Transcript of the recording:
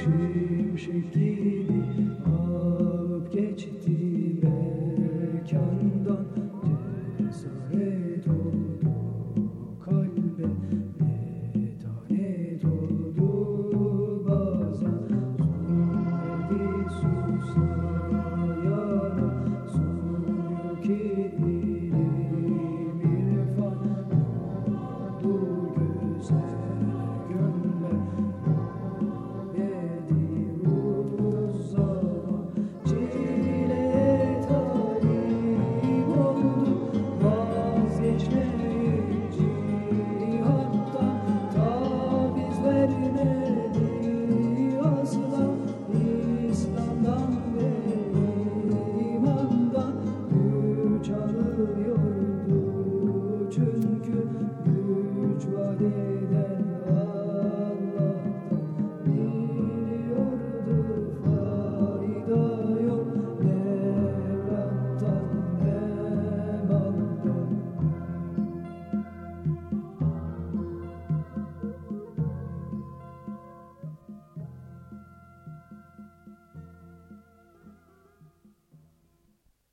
Jesus. Lord.